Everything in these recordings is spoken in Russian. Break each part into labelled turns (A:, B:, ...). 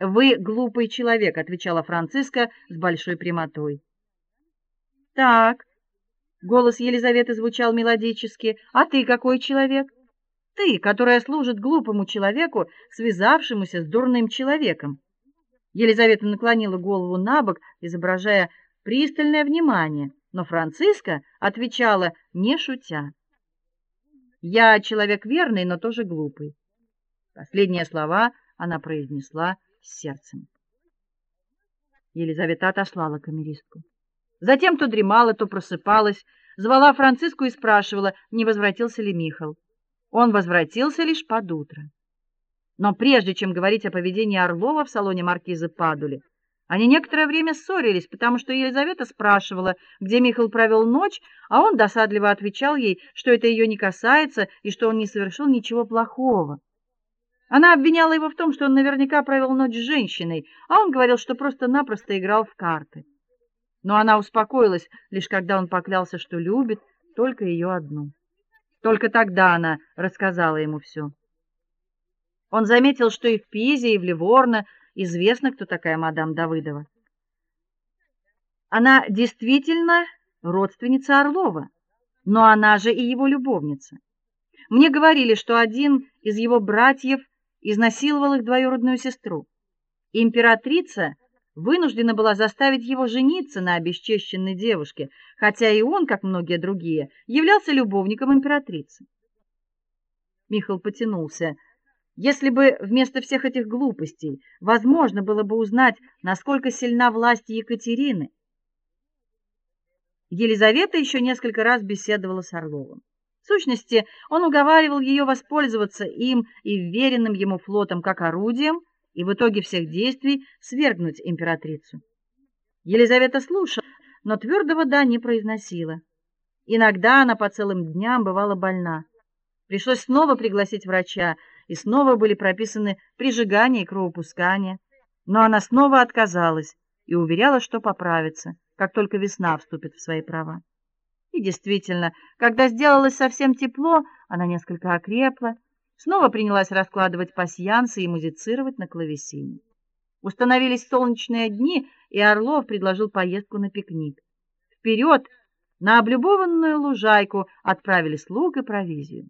A: Вы глупый человек, отвечала Франциска с большой прямотой. Так. Голос Елизаветы звучал мелодически. А ты какой человек? Ты, которая служит глупому человеку, связавшемуся с дурным человеком. Елизавета наклонила голову набок, изображая пристальное внимание, но Франциска отвечала, не шутя: "Я человек верный, но тоже глупый". Последние слова она произнесла с сердцем. Елизавета отослала камеристку. Затем то дремала, то просыпалась, звала Франциску и спрашивала, не возвратился ли Михаил. Он возвратился лишь под утро. Но прежде чем говорить о поведении Орлова в салоне маркизы Падули, они некоторое время ссорились, потому что Елизавета спрашивала, где Михаил провел ночь, а он досадливо отвечал ей, что это ее не касается и что он не совершил ничего плохого. Она обвиняла его в том, что он наверняка провел ночь с женщиной, а он говорил, что просто-напросто играл в карты. Но она успокоилась лишь когда он поклялся, что любит только ее одну. Только тогда она рассказала ему все. Он заметил, что и в Пизе, и в Ливорно известно, кто такая мадам Давыдова. Она действительно родственница Орлова, но она же и его любовница. Мне говорили, что один из его братьев изнасиловал их двоюродную сестру. Императрица вынуждена была заставить его жениться на обесчещенной девушке, хотя и он, как многие другие, являлся любовником императрицы. Михаил потянулся. Если бы вместо всех этих глупостей возможно было бы узнать, насколько сильна власть Екатерины. Елизавета еще несколько раз беседовала с Орловым. В сущности, он уговаривал ее воспользоваться им и веренным ему флотом как орудием и в итоге всех действий свергнуть императрицу. Елизавета слушала, но твердого да не произносила. Иногда она по целым дням бывала больна. Пришлось снова пригласить врача, и снова были прописаны прижигание и кровопускание, но она снова отказалась и уверяла, что поправится, как только весна вступит в свои права. Действительно, когда сделалось совсем тепло, она несколько окрепла, снова принялась раскладывать пасьянсы и музицировать на клавесине. Установились солнечные дни, и Орлов предложил поездку на пикник. Вперед на облюбованную лужайку отправили слуг и провизию.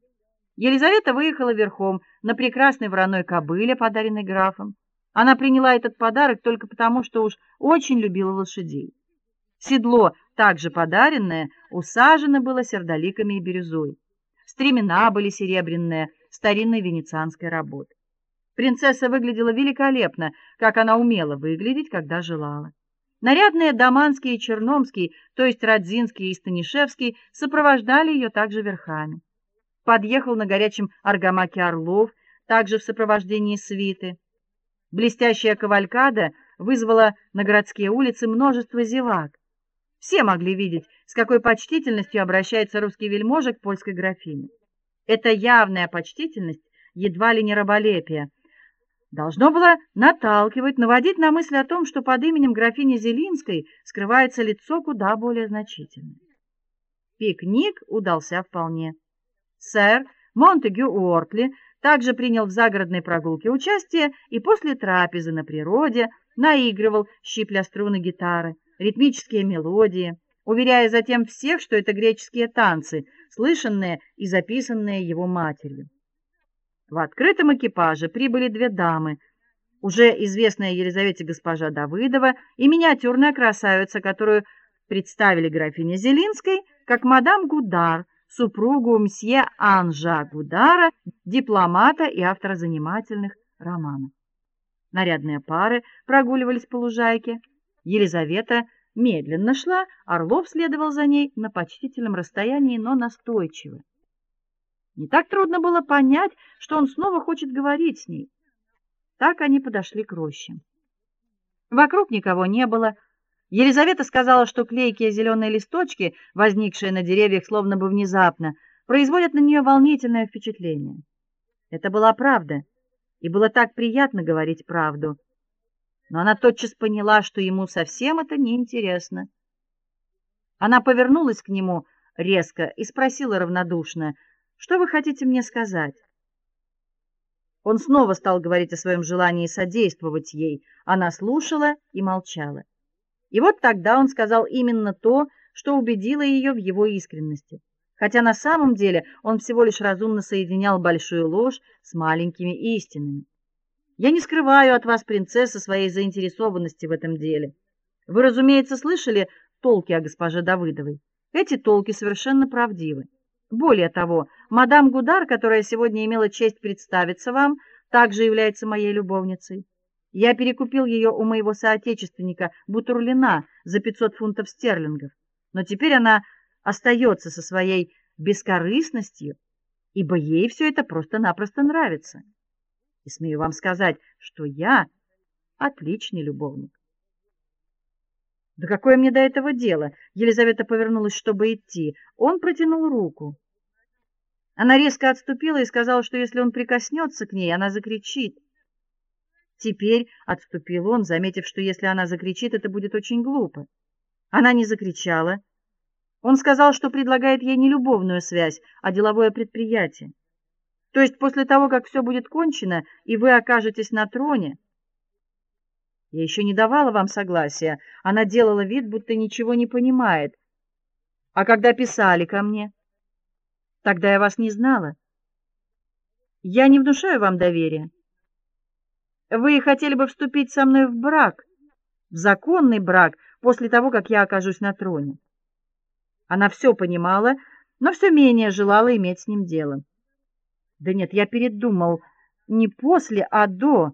A: Елизавета выехала верхом на прекрасной вороной кобыле, подаренной графом. Она приняла этот подарок только потому, что уж очень любила лошадей. Седло, также подаренное, усажено было сердоликами и бирюзой. Стремена были серебряные, старинной венецианской работы. Принцесса выглядела великолепно, как она умела выглядеть, когда желала. Нарядные Даманский и Черномский, то есть Радзинский и Станишевский, сопровождали ее также верхами подъехал на горячем аргамаке Орлов, также в сопровождении свиты. Блестящая кавалькада вызвала на городские улицы множество зевак. Все могли видеть, с какой почтительностью обращается русский вельможа к польской графине. Эта явная почтительность, едва ли не раболепие, должно было наталкивать, наводить на мысль о том, что под именем графини Зелинской скрывается лицо куда более значительное. Пикник удался вполне. Сэр Монтегю Уортли также принял в загородной прогулке участие и после трапезы на природе наигрывал, щипля струны гитары, ритмические мелодии, уверяя затем всех, что это греческие танцы, слышанные и записанные его матерью. В открытом экипаже прибыли две дамы, уже известная Елизавете госпожа Давыдова и миниатюрная красавица, которую представили графине Зелинской как мадам Гудар, супругу мсье Анжа Гудара, дипломата и автора занимательных романов. Нарядные пары прогуливались по лужайке. Елизавета медленно шла, Орлов следовал за ней на почтительном расстоянии, но настойчиво. Не так трудно было понять, что он снова хочет говорить с ней. Так они подошли к роще. Вокруг никого не было, Елизавета сказала, что клейкие зеленые листочки, возникшие на деревьях словно бы внезапно, производят на нее волнительное впечатление. Это была правда, и было так приятно говорить правду. Но она тотчас поняла, что ему совсем это не интересно. Она повернулась к нему резко и спросила равнодушно: "Что вы хотите мне сказать?" Он снова стал говорить о своем желании содействовать ей. Она слушала и молчала. И вот тогда он сказал именно то, что убедило ее в его искренности. Хотя на самом деле он всего лишь разумно соединял большую ложь с маленькими истинами. Я не скрываю от вас, принцесса, своей заинтересованности в этом деле. Вы, разумеется, слышали толки о госпоже Давыдовой. Эти толки совершенно правдивы. Более того, мадам Гудар, которая сегодня имела честь представиться вам, также является моей любовницей. Я перекупил ее у моего соотечественника Бутурлина за 500 фунтов стерлингов. Но теперь она остается со своей бескорыстностью, ибо ей все это просто-напросто нравится. И смею вам сказать, что я отличный любовник. Да какое мне до этого дело? Елизавета повернулась, чтобы идти. Он протянул руку. Она резко отступила и сказала, что если он прикоснется к ней, она закричит. Теперь отступил он, заметив, что если она закричит, это будет очень глупо. Она не закричала. Он сказал, что предлагает ей не любовную связь, а деловое предприятие. То есть после того, как все будет кончено и вы окажетесь на троне, я еще не давала вам согласия. Она делала вид, будто ничего не понимает. А когда писали ко мне, тогда я вас не знала. Я не внушаю вам доверия. Вы хотели бы вступить со мной в брак, в законный брак, после того, как я окажусь на троне. Она все понимала, но все менее желала иметь с ним дело. Да нет, я передумал, не после, а до